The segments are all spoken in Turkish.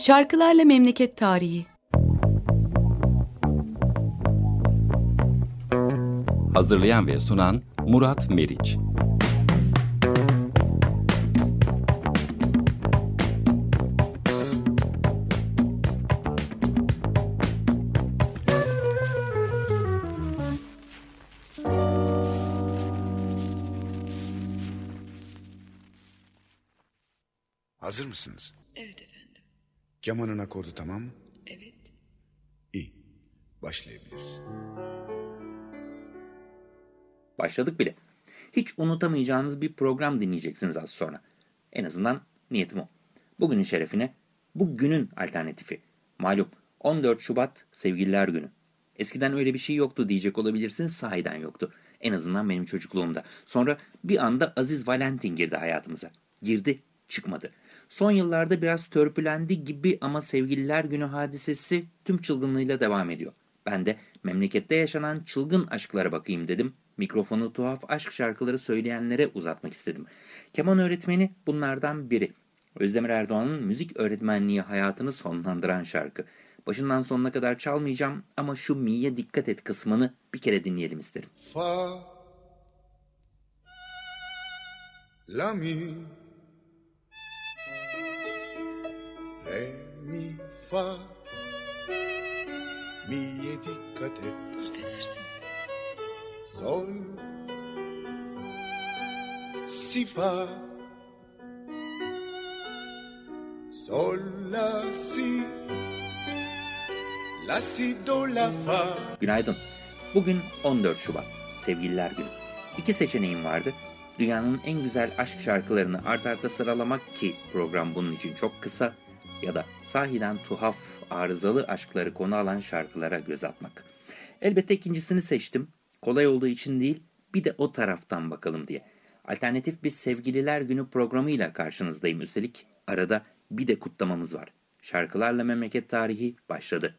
Şarkılarla Memleket Tarihi Hazırlayan ve sunan Murat Meriç Hazır mısınız? Kemanın akordu tamam mı? Evet. İyi. Başlayabiliriz. Başladık bile. Hiç unutamayacağınız bir program dinleyeceksiniz az sonra. En azından niyetim o. Bugünün şerefine, bu günün alternatifi. Malum 14 Şubat Sevgililer Günü. Eskiden öyle bir şey yoktu diyecek olabilirsiniz, sahiden yoktu. En azından benim çocukluğumda. Sonra bir anda Aziz Valentin girdi hayatımıza. Girdi, çıkmadı. Son yıllarda biraz törpülendi gibi ama Sevgililer Günü hadisesi tüm çılgınlığıyla devam ediyor. Ben de memlekette yaşanan çılgın aşklara bakayım dedim. Mikrofonu tuhaf aşk şarkıları söyleyenlere uzatmak istedim. Keman öğretmeni bunlardan biri. Özdemir Erdoğan'ın müzik öğretmenliği hayatını sonlandıran şarkı. Başından sonuna kadar çalmayacağım ama şu mi'ye dikkat et kısmını bir kere dinleyelim isterim. Fa La mi Re mi fa Mi'ye dikkat et Affedersiniz. Sol Si fa Sol la si La si do la fa Günaydın. Bugün 14 Şubat. Sevgililer Günü. İki seçeneğim vardı. Dünyanın en güzel aşk şarkılarını art arda sıralamak ki program bunun için çok kısa ya da sahiden tuhaf, arızalı aşkları konu alan şarkılara göz atmak. Elbette ikincisini seçtim. Kolay olduğu için değil, bir de o taraftan bakalım diye. Alternatif bir Sevgililer Günü programıyla karşınızdayım üstelik. Arada bir de kutlamamız var. Şarkılarla memleket tarihi başladı.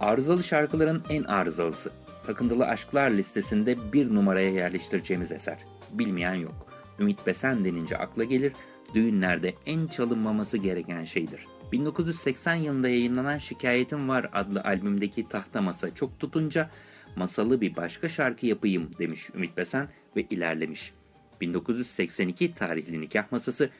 Arızalı şarkıların en arızalısı. Takıntılı Aşklar listesinde bir numaraya yerleştireceğimiz eser. Bilmeyen yok. Ümit Besen denince akla gelir, düğünlerde en çalınmaması gereken şeydir. 1980 yılında yayınlanan Şikayetim Var adlı albümdeki tahta masa çok tutunca masalı bir başka şarkı yapayım demiş Ümit Besen ve ilerlemiş. 1982 tarihli nikah masası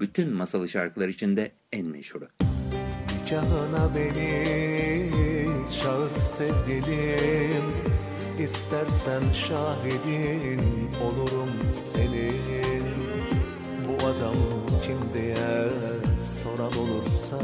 bütün masalı şarkılar içinde en meşhuru. Nikahına beni çağır sevgilim İstersen şahidin olurum senin. Bu adam kim diye soran olursa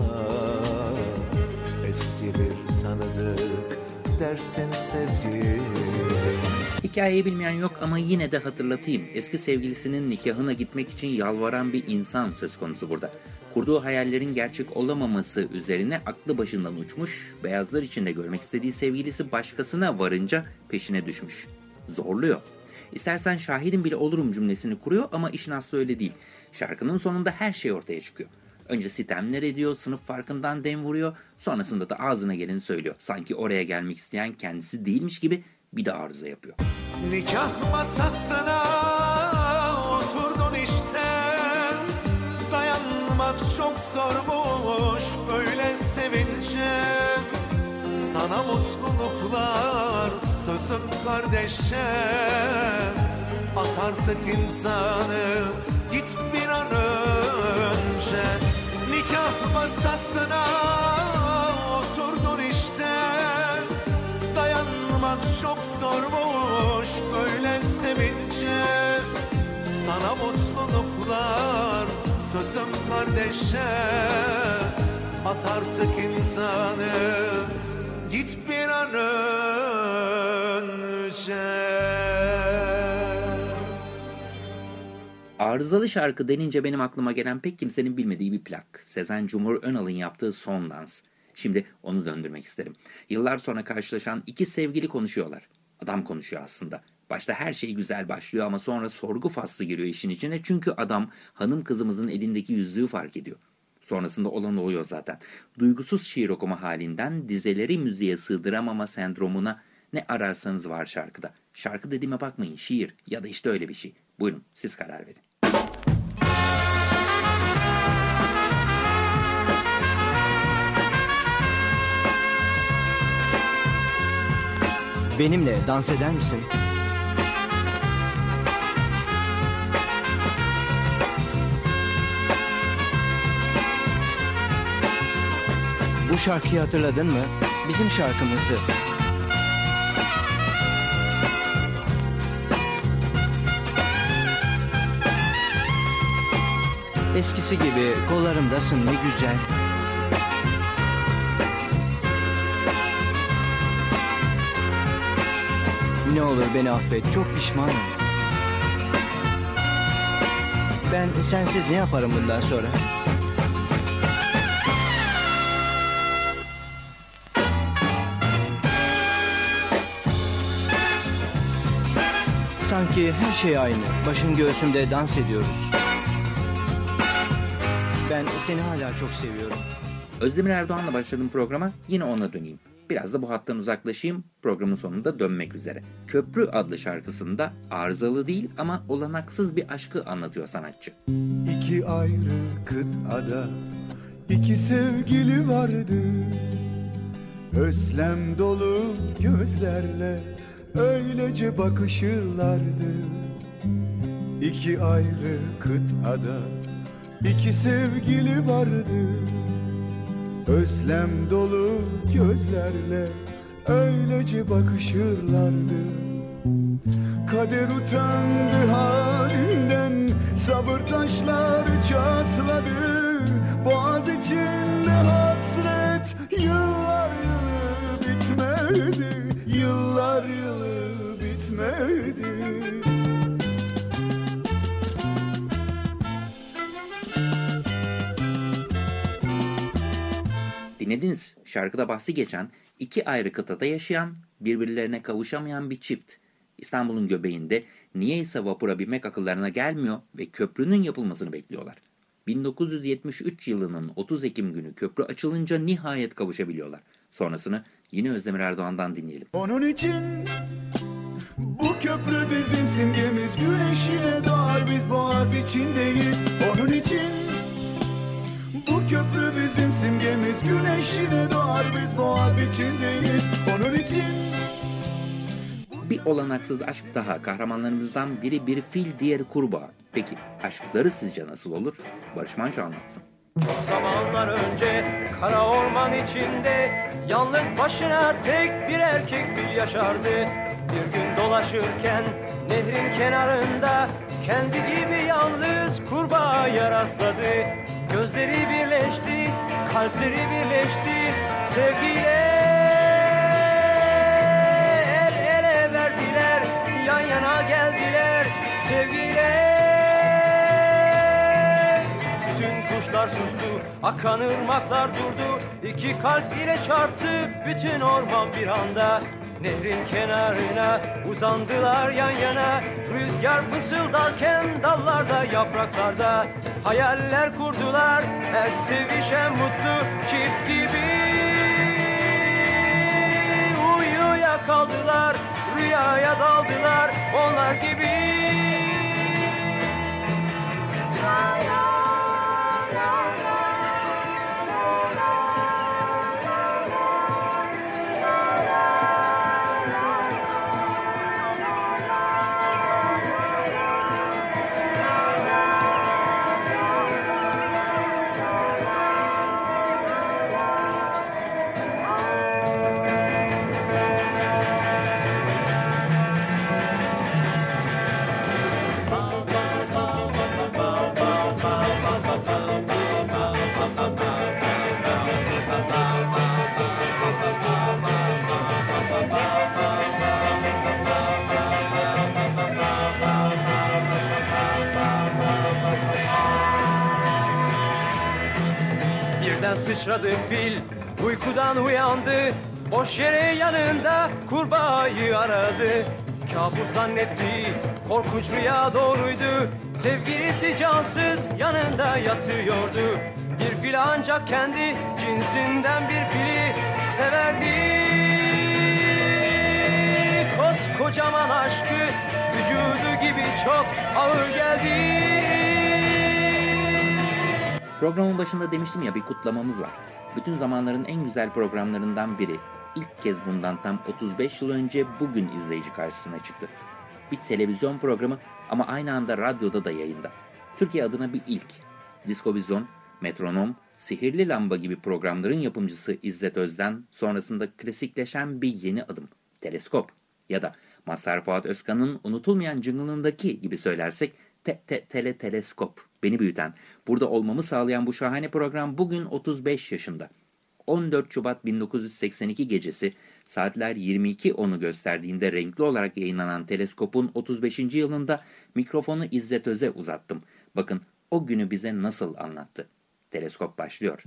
Eski bir tanıdık dersin sevgilim Hikayeyi bilmeyen yok ama yine de hatırlatayım. Eski sevgilisinin nikahına gitmek için yalvaran bir insan söz konusu burada. Kurduğu hayallerin gerçek olamaması üzerine aklı başından uçmuş, beyazlar içinde görmek istediği sevgilisi başkasına varınca peşine düşmüş. Zorluyor. İstersen şahidim bile olurum cümlesini kuruyor ama işin aslı öyle değil. Şarkının sonunda her şey ortaya çıkıyor. Önce sitemler ediyor, sınıf farkından dem vuruyor, sonrasında da ağzına geleni söylüyor. Sanki oraya gelmek isteyen kendisi değilmiş gibi bir de arıza yapıyor. Nikah masasına oturdun işte. Dayanmak çok zormuş böyle sevince Sana mutluluklar sözüm kardeşe. At artık imzanı git bir an önce. Nikah masasına Dayanmak çok zormuş böyle sevince Sana mutluluklar sözüm kardeşe At artık imzanı git bir an önce Arızalı şarkı denince benim aklıma gelen pek kimsenin bilmediği bir plak. Sezen Cumhur Önal'ın yaptığı son dans. Şimdi onu döndürmek isterim. Yıllar sonra karşılaşan iki sevgili konuşuyorlar. Adam konuşuyor aslında. Başta her şey güzel başlıyor ama sonra sorgu faslı giriyor işin içine. Çünkü adam hanım kızımızın elindeki yüzüğü fark ediyor. Sonrasında olan oluyor zaten. Duygusuz şiir okuma halinden dizeleri müziğe sığdıramama sendromuna Ne ararsanız var şarkıda. Şarkı dediğime bakmayın şiir ya da işte öyle bir şey. Buyurun siz karar verin. Benimle dans eder misin? Bu şarkıyı hatırladın mı? Bizim şarkımızdı. Eskisi gibi kollarımdasın ne güzel. Ne olur beni affet, çok pişmanım. Ben sensiz ne yaparım bundan sonra? Sanki her şey aynı. Başın göğsümde dans ediyoruz. Ben seni hala çok seviyorum. Özdemir Erdoğan'la başladığım programa yine ona döneyim. Biraz da bu hattan uzaklaşayım. Programın sonunda dönmek üzere. Köprü adlı şarkısında arızalı değil ama olanaksız bir aşkı anlatıyor sanatçı. İki ayrı kıtada iki sevgili vardı Özlem dolu gözlerle öylece bakışırlardı İki ayrı kıtada iki sevgili vardı Özlem dolu gözlerle öylece bakışırlardı. Kader utandı halinden Sabır taşları çatladı. Boğaz içinde hasret Yıllar yılı bitmedi Yıllar yılı bitmedi Dinlediniz şarkıda bahsi geçen iki ayrı kıtada yaşayan birbirlerine kavuşamayan bir çift. İstanbul'un göbeğinde niyeyse vapura binmek akıllarına gelmiyor ve köprünün yapılmasını bekliyorlar. 1973 yılının 30 Ekim günü köprü açılınca nihayet kavuşabiliyorlar. Sonrasını yine Özdemir Erdoğan'dan dinleyelim. Onun için bu köprü bizim simgemiz Güneşine doğar biz boğaz içindeyiz Onun için bu köprü bizim simgemiz Güneşine doğar biz boğaz içindeyiz Onun için Bir olanaksız aşk daha. Kahramanlarımızdan biri bir fil, diğeri kurbağa. Peki aşkları sizce nasıl olur? Barış Manço anlatsın. Çok zamanlar önce kara orman içinde Yalnız başına tek bir erkek fil yaşardı Bir gün dolaşırken nehrin kenarında Kendi gibi yalnız kurbağaya rastladı Gözleri birleşti, kalpleri birleşti Sevgiyle el ele verdiler Yan yana geldiler sevgiyle bütün kuşlar sustu, akan ırmaklar durdu. İki kalp ile çarptı bütün orman bir anda. Nehrin kenarına uzandılar yan yana. Rüzgar fısıldarken dallarda, yapraklarda hayaller kurdular. Her sevişen mutlu çift gibi uyuya kaldılar, rüyaya daldılar onlar gibi. Birden sıçradı fil uykudan uyandı Boş yere yanında kurbağayı aradı. Kabus zannetti korkunç rüya doğruydu. Sevgilisi cansız yanında yatıyordu. Bir fil ancak kendi cinsinden bir fili severdi. Kocaman aşkı Vücudu gibi çok ağır geldi Programın başında demiştim ya bir kutlamamız var. Bütün zamanların en güzel programlarından biri. İlk kez bundan tam 35 yıl önce bugün izleyici karşısına çıktı. Bir televizyon programı ama aynı anda radyoda da yayında. Türkiye adına bir ilk. Diskovizyon, Metronom, Sihirli Lamba gibi programların yapımcısı İzzet Özden sonrasında klasikleşen bir yeni adım. Teleskop ya da Mazhar Fuat Özkan'ın unutulmayan jingle'ındaki gibi söylersek te te tele teleskop beni büyüten, burada olmamı sağlayan bu şahane program bugün 35 yaşında. 14 Şubat 1982 gecesi saatler 22.10'u gösterdiğinde renkli olarak yayınlanan Teleskop'un 35. yılında mikrofonu İzzet Öz'e uzattım. Bakın o günü bize nasıl anlattı. Teleskop başlıyor.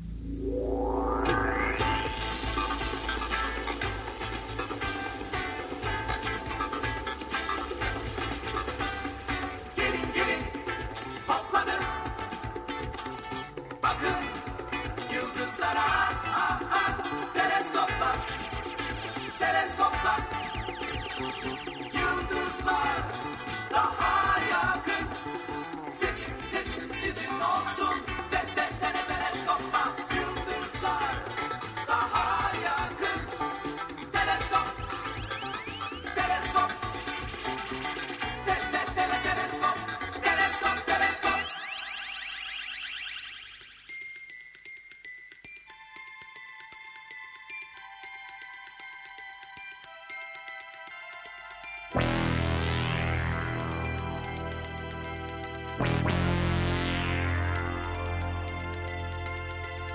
stop that.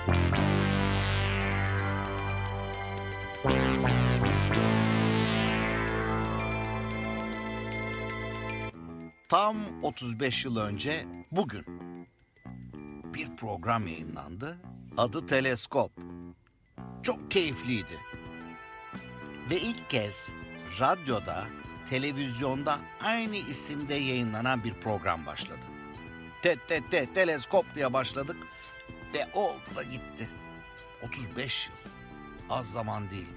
Tam 35 yıl önce bugün bir program yayınlandı. Adı Teleskop. Çok keyifliydi. Ve ilk kez radyoda, televizyonda aynı isimde yayınlanan bir program başladı. Te te te teleskop diye başladık ve o oldu da gitti. 35 yıl. Az zaman değil.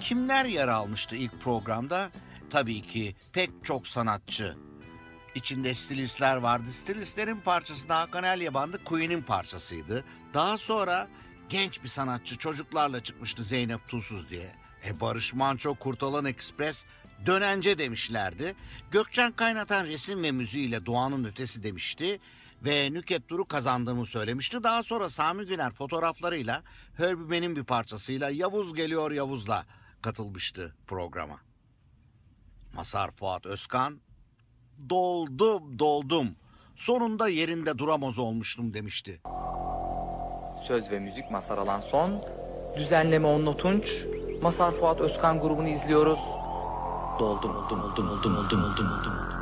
Kimler yer almıştı ilk programda? Tabii ki pek çok sanatçı. İçinde stilistler vardı. Stilistlerin parçası da Hakan Elyaban'dı. Queen'in parçasıydı. Daha sonra genç bir sanatçı çocuklarla çıkmıştı Zeynep Tuzsuz diye. E Barış Manço, Kurtalan Ekspres dönence demişlerdi. Gökçen Kaynatan resim ve müziğiyle Doğanın Ötesi demişti. Ve Nüket Duru kazandığımı söylemişti. Daha sonra Sami Güner fotoğraflarıyla Herbie bir parçasıyla Yavuz Geliyor Yavuz'la katılmıştı programa. Masar Fuat Özkan doldum doldum. Sonunda yerinde duramaz olmuştum demişti. Söz ve müzik Masar Alan Son, düzenleme Onno Tunç, Masar Fuat Özkan grubunu izliyoruz. Doldum, oldum, oldum, oldum, oldum, oldum, oldum. Doldum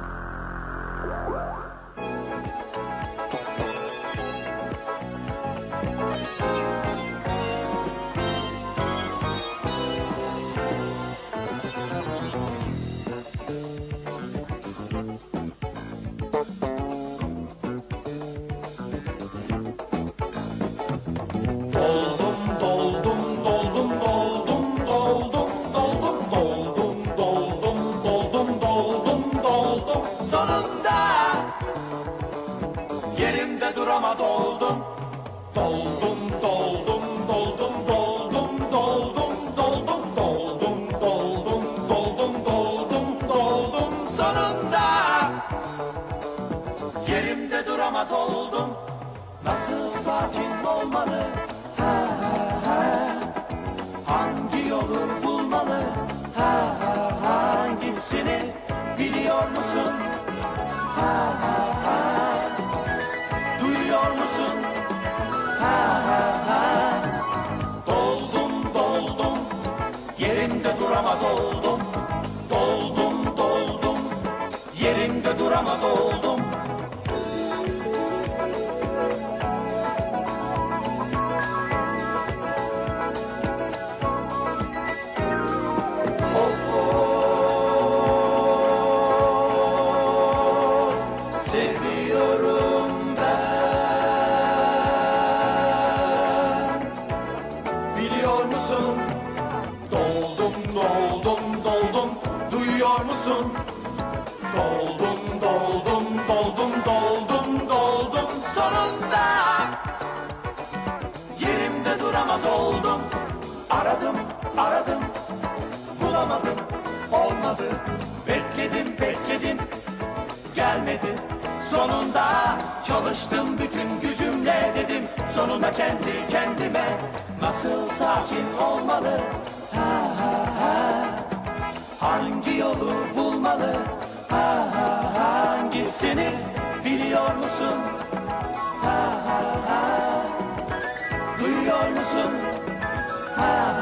olmalı Hangi yolu bulmalı? Ha ha hangisini biliyor musun? Ha ha ha duyuyor musun? Ha ha ha doldum doldum yerimde duramaz oldum. Doldum doldum yerimde duramaz oldum. Musun? Doldum doldum doldum. Duyuyor musun? Doldum, doldum, doldum, doldum, doldum. Sonunda Yerimde duramaz oldum. Aradım, aradım, bulamadım, olmadı. Bekledim, bekledim, gelmedi. Sonunda çalıştım bütün gücümle dedim. Sonunda kendi kendime nasıl sakin olmalı? Ha ha ha. Hangi yolu bulmalı? Ha ha hangisini biliyor musun? Ha ha ha. Duyuyor musun? Ha ha ha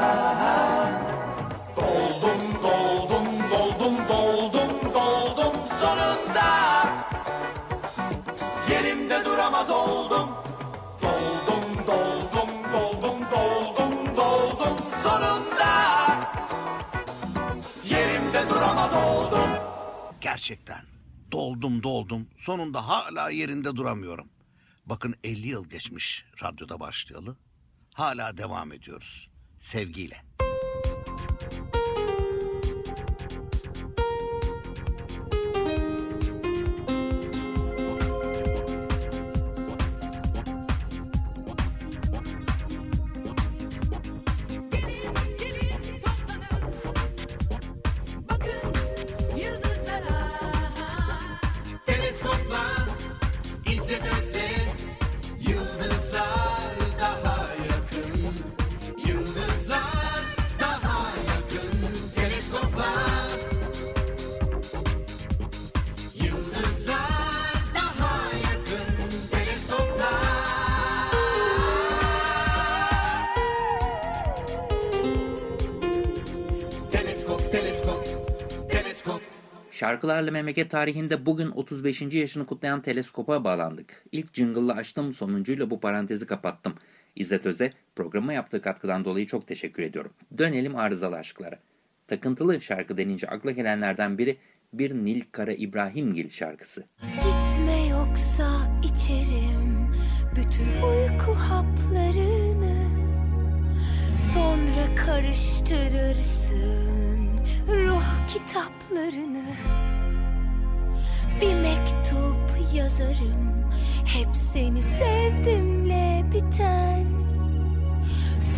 Gerçekten doldum doldum sonunda hala yerinde duramıyorum. Bakın 50 yıl geçmiş radyoda başlayalı. Hala devam ediyoruz. Sevgiyle. Şarkılarla memleket tarihinde bugün 35. yaşını kutlayan teleskopa bağlandık. İlk jingle'la açtım, sonuncuyla bu parantezi kapattım. İzzet Öz'e programa yaptığı katkıdan dolayı çok teşekkür ediyorum. Dönelim arızalı aşklara. Takıntılı şarkı denince akla gelenlerden biri bir Nil Kara İbrahimgil şarkısı. Gitme yoksa içerim bütün uyku haplarını Sonra karıştırırsın ruh kitaplarını Bir mektup yazarım. Hep seni sevdimle biten.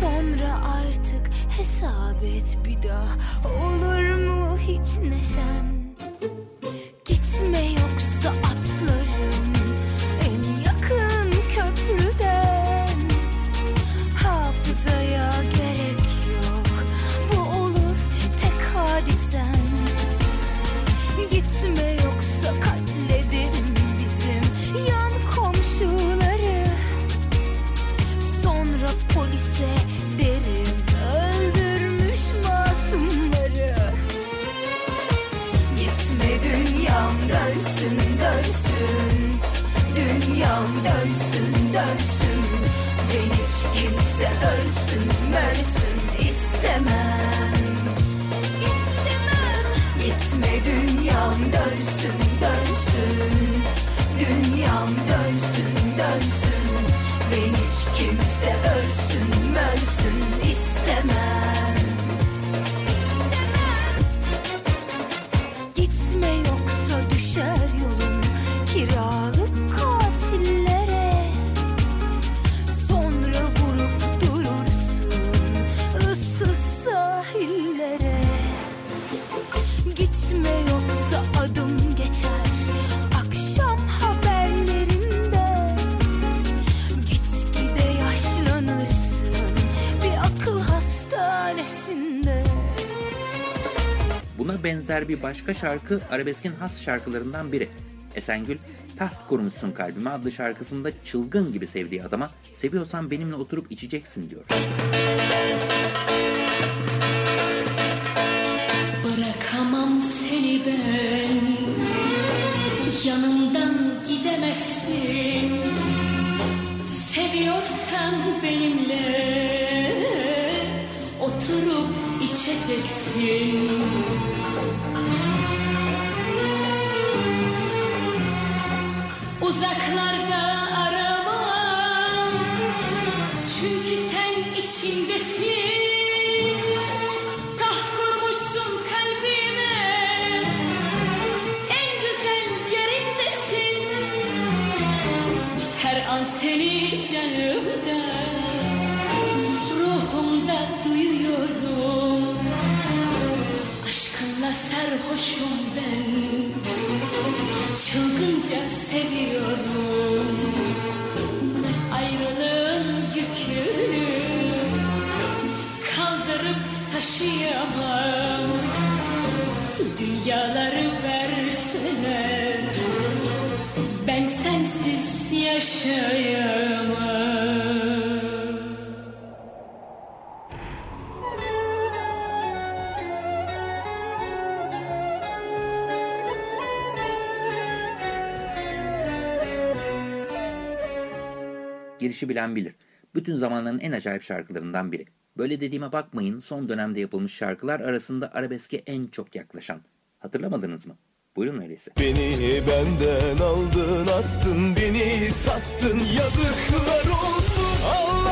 Sonra artık hesap et bir daha. Olur mu hiç neşen? Gitme yoksa atlarım benzer bir başka şarkı arabeskin has şarkılarından biri. Esengül, Taht Kurmuşsun Kalbime adlı şarkısında çılgın gibi sevdiği adama seviyorsan benimle oturup içeceksin diyor. Bırakamam seni ben Yanımdan gidemezsin Seviyorsan benimle Oturup içeceksin Uzaklarda Girişi bilen bilir. Bütün zamanların en acayip şarkılarından biri. Böyle dediğime bakmayın son dönemde yapılmış şarkılar arasında arabeske en çok yaklaşan. Hatırlamadınız mı? Buyurun öyleyse. Beni benden aldın attın beni sattın yazıklar olsun Allah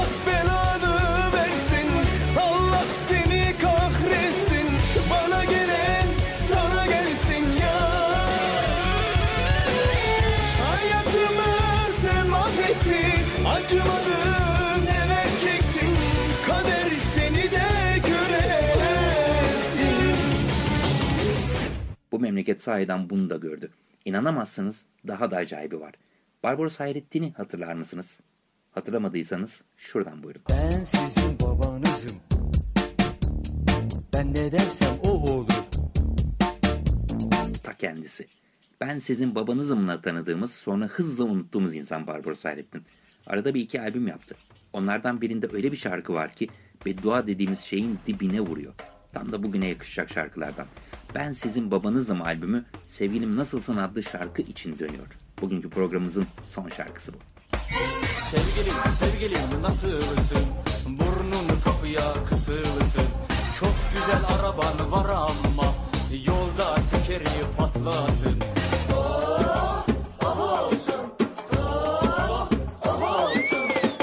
memleket sahiden bunu da gördü. İnanamazsınız daha da acayibi var. Barbaros Hayrettin'i hatırlar mısınız? Hatırlamadıysanız şuradan buyurun. Ben sizin babanızım. Ben ne dersem o olur. Ta kendisi. Ben sizin babanızımla tanıdığımız sonra hızla unuttuğumuz insan Barbaros Hayrettin. Arada bir iki albüm yaptı. Onlardan birinde öyle bir şarkı var ki beddua dediğimiz şeyin dibine vuruyor. Tam da bugüne yakışacak şarkılardan. Ben sizin babanızım albümü Sevgilim Nasılsın adlı şarkı için dönüyor. Bugünkü programımızın son şarkısı bu. Sevgilim sevgilim nasılsın? Burnun kapıya kısılsın. Çok güzel araban var ama yolda tekeri patlasın.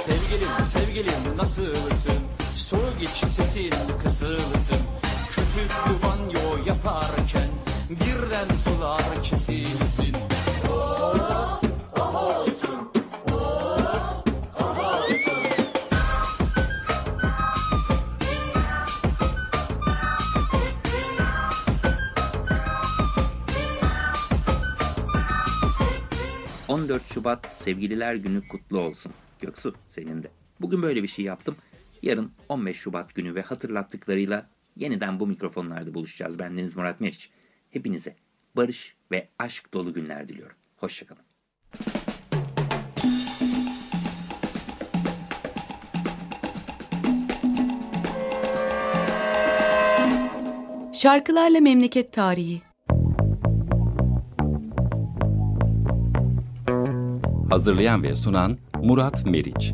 Sevgilim sevgilim nasılsın? Soğuk iç sesin kısılsın. Köpüklü banyo yaparken birden sular kesilsin. — 14 Şubat Sevgililer Günü kutlu olsun. Göksu senin de. Bugün böyle bir şey yaptım. Yarın 15 Şubat günü ve hatırlattıklarıyla yeniden bu mikrofonlarda buluşacağız. Bendeniz Murat Meriç. Hepinize barış ve aşk dolu günler diliyorum. Hoşçakalın. Şarkılarla Memleket Tarihi Hazırlayan ve sunan Murat Meriç.